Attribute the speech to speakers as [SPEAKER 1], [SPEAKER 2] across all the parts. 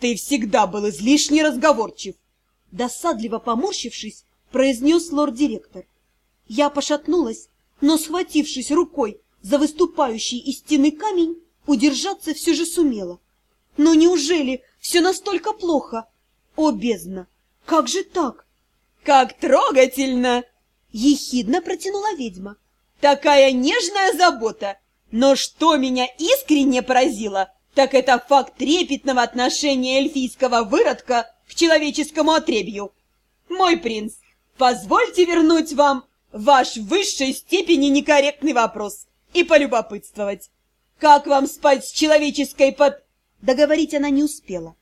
[SPEAKER 1] Ты всегда был излишне разговорчив. Досадливо поморщившись, произнес лорд-директор. Я пошатнулась, но, схватившись рукой за выступающий из стены камень, удержаться все же сумела. Но неужели все настолько плохо? О, бездна! Как же так? Как трогательно! Ехидно протянула ведьма. Такая нежная забота! Но что меня искренне поразило, так это факт трепетного отношения эльфийского выродка к человеческому отребью. Мой принц, позвольте вернуть вам ваш в высшей степени некорректный вопрос и полюбопытствовать. Как вам спать с человеческой под... Договорить она не успела.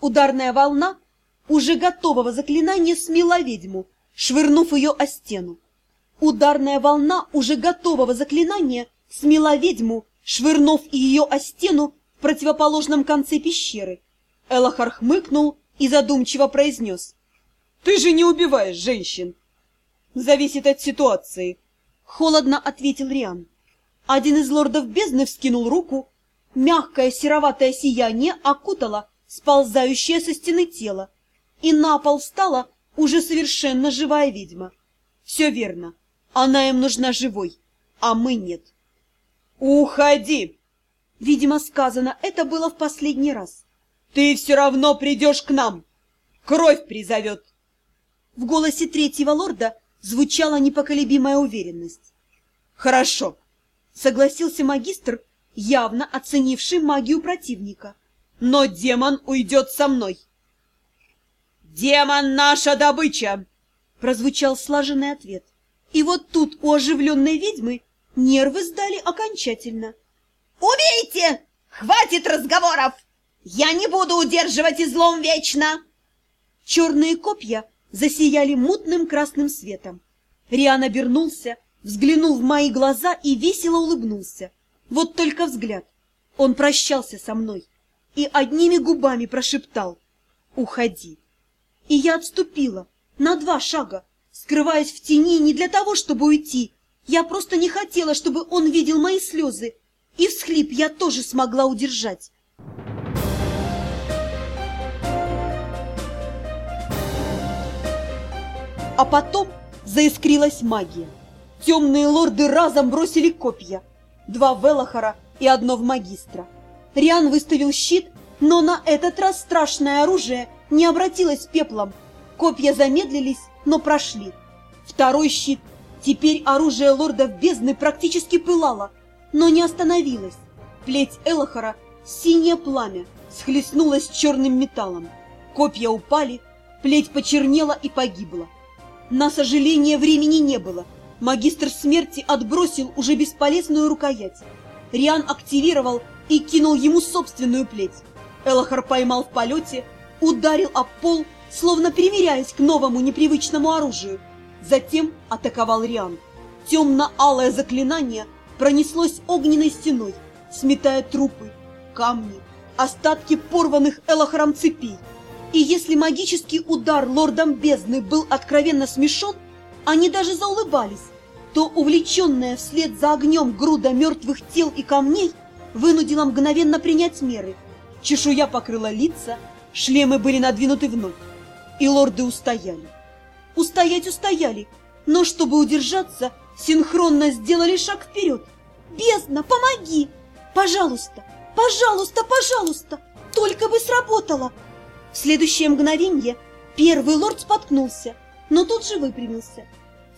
[SPEAKER 1] Ударная волна уже готового заклинания смела ведьму, швырнув ее о стену. Ударная волна уже готового заклинания смела ведьму, швырнув ее о стену противоположном конце пещеры. Элохар хмыкнул и задумчиво произнес. «Ты же не убиваешь женщин!» «Зависит от ситуации», — холодно ответил Риан. Один из лордов бездны вскинул руку. Мягкое сероватое сияние окутало сползающее со стены тело, и на пол встала уже совершенно живая ведьма. Все верно, она им нужна живой, а мы нет. «Уходи!» Видимо, сказано это было в последний раз. «Ты все равно придешь к нам! Кровь призовет!» В голосе третьего лорда звучала непоколебимая уверенность. «Хорошо!» — согласился магистр, явно оценивший магию противника. «Но демон уйдет со мной!» «Демон — наша добыча!» — прозвучал слаженный ответ. И вот тут у оживленной ведьмы нервы сдали окончательно.
[SPEAKER 2] «Убейте! Хватит разговоров! Я не буду удерживать излом вечно!»
[SPEAKER 1] Черные копья засияли мутным красным светом. Риан обернулся, взглянул в мои глаза и весело улыбнулся. Вот только взгляд. Он прощался со мной и одними губами прошептал «Уходи». И я отступила на два шага, скрываясь в тени не для того, чтобы уйти. Я просто не хотела, чтобы он видел мои слезы. И всхлип я тоже смогла удержать. А потом заискрилась магия. Темные лорды разом бросили копья. Два в Элохора и одно в магистра. Риан выставил щит, но на этот раз страшное оружие не обратилось пеплом. Копья замедлились, но прошли. Второй щит. Теперь оружие лордов бездны практически пылало, но не остановилось. Плеть Элохора, синее пламя, схлестнулась черным металлом. Копья упали, плеть почернела и погибла. На сожаление, времени не было. Магистр смерти отбросил уже бесполезную рукоять. Риан активировал и кинул ему собственную плеть. Элохор поймал в полете, ударил об пол, словно примиряясь к новому непривычному оружию. Затем атаковал Риан. Темно-алое заклинание пронеслось огненной стеной, сметая трупы, камни, остатки порванных Элохором цепей. И если магический удар лордом бездны был откровенно смешон, они даже заулыбались, то увлеченная вслед за огнем груда мертвых тел и камней вынудила мгновенно принять меры. Чешуя покрыла лица, шлемы были надвинуты вновь и лорды устояли. Устоять устояли, но чтобы удержаться, синхронно сделали шаг вперед. «Бездна, помоги! Пожалуйста, пожалуйста, пожалуйста! Только бы сработало!» В следующее мгновенье первый лорд споткнулся, но тут же выпрямился.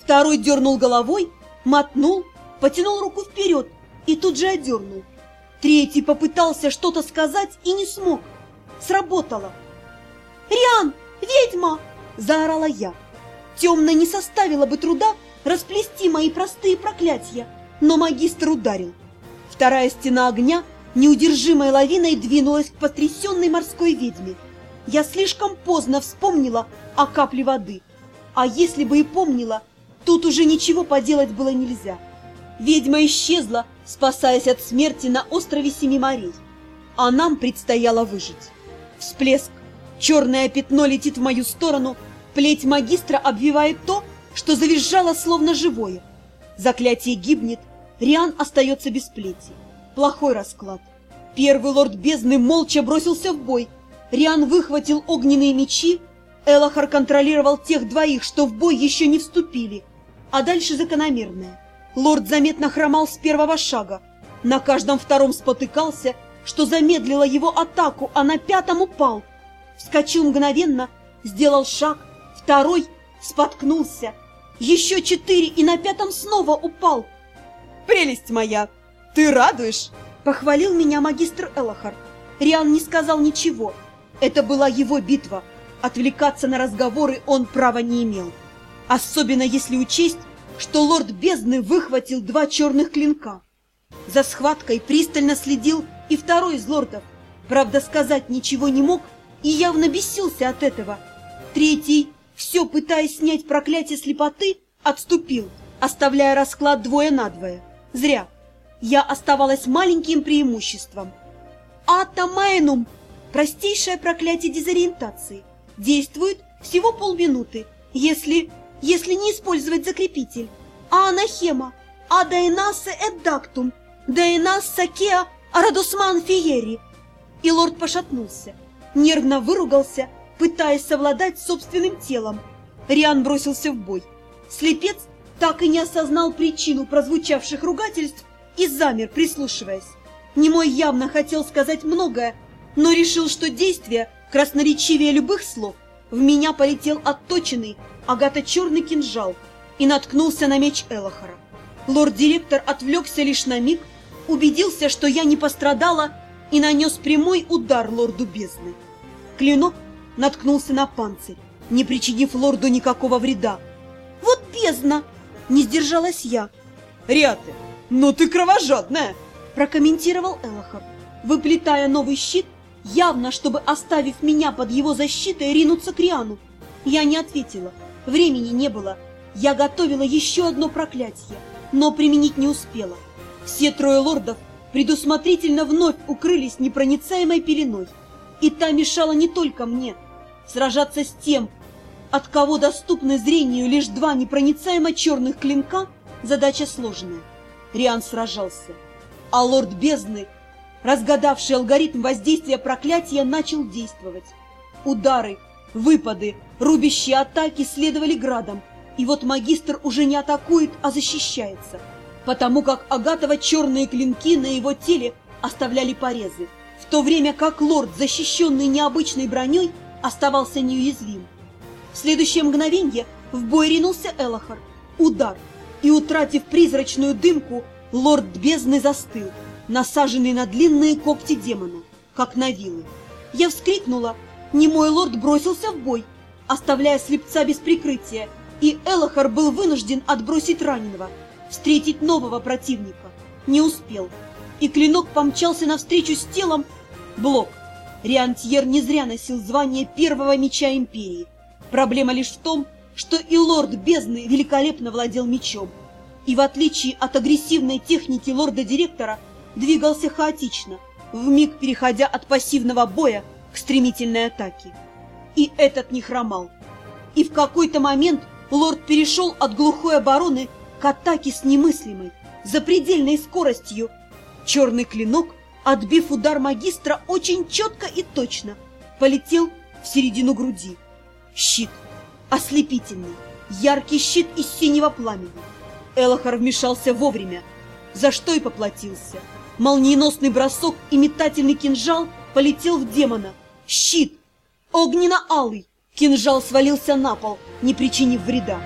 [SPEAKER 1] Второй дернул головой, мотнул, потянул руку вперед и тут же одернул. Третий попытался что-то сказать и не смог. Сработало. «Риан!» «Ведьма!» – заорала я. Темно не составило бы труда расплести мои простые проклятия, но магистр ударил. Вторая стена огня неудержимой лавиной двинулась к потрясенной морской ведьме. Я слишком поздно вспомнила о капле воды. А если бы и помнила, тут уже ничего поделать было нельзя. Ведьма исчезла, спасаясь от смерти на острове Семи морей. А нам предстояло выжить. Всплеск, Черное пятно летит в мою сторону, плеть магистра обвивает то, что завизжало словно живое. Заклятие гибнет, Риан остается без плети. Плохой расклад. Первый лорд бездны молча бросился в бой, Риан выхватил огненные мечи, Элохар контролировал тех двоих, что в бой еще не вступили, а дальше закономерное. Лорд заметно хромал с первого шага, на каждом втором спотыкался, что замедлило его атаку, а на пятом упал. Вскочил мгновенно, сделал шаг, второй, споткнулся, еще четыре и на пятом снова упал.
[SPEAKER 3] «Прелесть моя, ты радуешь?»
[SPEAKER 1] — похвалил меня магистр Элохар. Риан не сказал ничего. Это была его битва. Отвлекаться на разговоры он права не имел. Особенно если учесть, что лорд бездны выхватил два черных клинка. За схваткой пристально следил и второй из лордов. Правда, сказать ничего не мог и явно бесился от этого. Третий, все пытаясь снять проклятие слепоты, отступил, оставляя расклад двое на двое. Зря. Я оставалась маленьким преимуществом. Атомайнум – простейшее проклятие дезориентации. Действует всего полминуты, если, если не использовать закрепитель. А анахема – адайнасе эддактум, дайнасса кеа арадусман фиери. И лорд пошатнулся, нервно выругался, пытаясь совладать с собственным телом. Риан бросился в бой. Слепец так и не осознал причину прозвучавших ругательств и замер, прислушиваясь. Немой явно хотел сказать многое, но решил, что действие красноречивее любых слов. В меня полетел отточенный, агато-черный кинжал и наткнулся на меч Элохора. Лорд-директор отвлекся лишь на миг, убедился, что я не пострадала, и нанес прямой удар лорду бездны. Клинок наткнулся на панцирь, не причинив лорду никакого вреда. «Вот бездна!» – не сдержалась я.
[SPEAKER 3] «Риаты, ну ты кровожадная!»
[SPEAKER 1] – прокомментировал Элохор, выплетая новый щит явно, чтобы, оставив меня под его защитой, ринуться к Риану. Я не ответила. Времени не было. Я готовила еще одно проклятие, но применить не успела. Все трое лордов предусмотрительно вновь укрылись непроницаемой пеленой. И та мешала не только мне. Сражаться с тем, от кого доступны зрению лишь два непроницаемо черных клинка, задача сложная. Риан сражался, а лорд бездны разгадавший алгоритм воздействия проклятия, начал действовать. Удары, выпады, рубящие атаки следовали градом, и вот магистр уже не атакует, а защищается, потому как Агатова черные клинки на его теле оставляли порезы, в то время как лорд, защищенный необычной броней, оставался неуязвим. В следующее мгновенье в бой ринулся Элохар. Удар, и, утратив призрачную дымку, лорд бездны застыл – насаженный на длинные когти демона, как на вилы. Я вскрикнула, немой лорд бросился в бой, оставляя слепца без прикрытия, и Элохар был вынужден отбросить раненого, встретить нового противника. Не успел, и клинок помчался навстречу с телом. Блок. Риантьер не зря носил звание первого меча Империи. Проблема лишь в том, что и лорд бездны великолепно владел мечом. И в отличие от агрессивной техники лорда-директора, двигался хаотично, вмиг переходя от пассивного боя к стремительной атаке. И этот не хромал. И в какой-то момент лорд перешел от глухой обороны к атаке с немыслимой, запредельной скоростью. Черный клинок, отбив удар магистра очень четко и точно, полетел в середину груди. Щит. Ослепительный. Яркий щит из синего пламени. Элохар вмешался вовремя, за что и поплатился. Молниеносный бросок и метательный кинжал полетел в демона. Щит! Огненно-алый! Кинжал свалился на пол, не причинив вреда.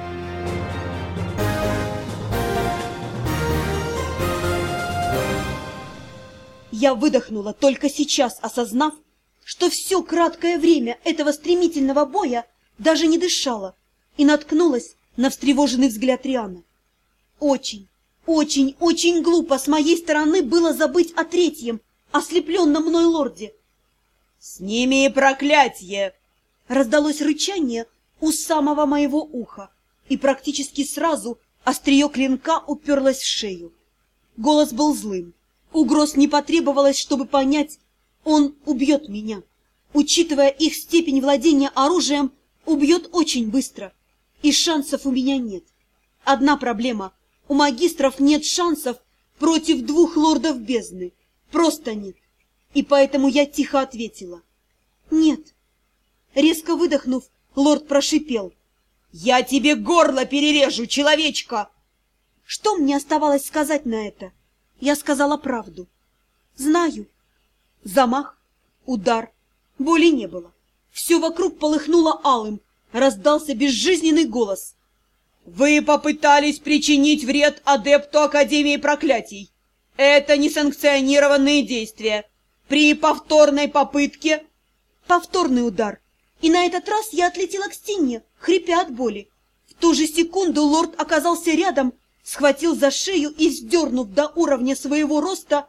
[SPEAKER 1] Я выдохнула, только сейчас осознав, что все краткое время этого стремительного боя даже не дышала и наткнулась на встревоженный взгляд Риана. Очень, очень-очень глупо с моей стороны было забыть о третьем, ослепленном мной лорде.
[SPEAKER 3] «Сними проклятие!»
[SPEAKER 1] Раздалось рычание у самого моего уха, и практически сразу острие клинка уперлось в шею. Голос был злым. Угроз не потребовалось, чтобы понять, он убьет меня. Учитывая их степень владения оружием, убьет очень быстро, и шансов у меня нет. Одна проблема — у магистров нет шансов против двух лордов бездны. Просто нет. И поэтому я тихо ответила. Нет. Резко выдохнув, лорд прошипел.
[SPEAKER 3] Я тебе горло перережу, человечка!
[SPEAKER 1] Что мне оставалось сказать на это? Я сказала правду. Знаю. Замах, удар, боли не было. Все вокруг полыхнуло алым, раздался безжизненный голос.
[SPEAKER 3] Вы попытались причинить вред адепту Академии Проклятий. Это несанкционированные действия. При повторной попытке...
[SPEAKER 1] Повторный удар. И на этот раз я отлетела к стене, хрипя от боли. В ту же секунду лорд оказался рядом, схватил за шею и, сдернув до уровня своего роста,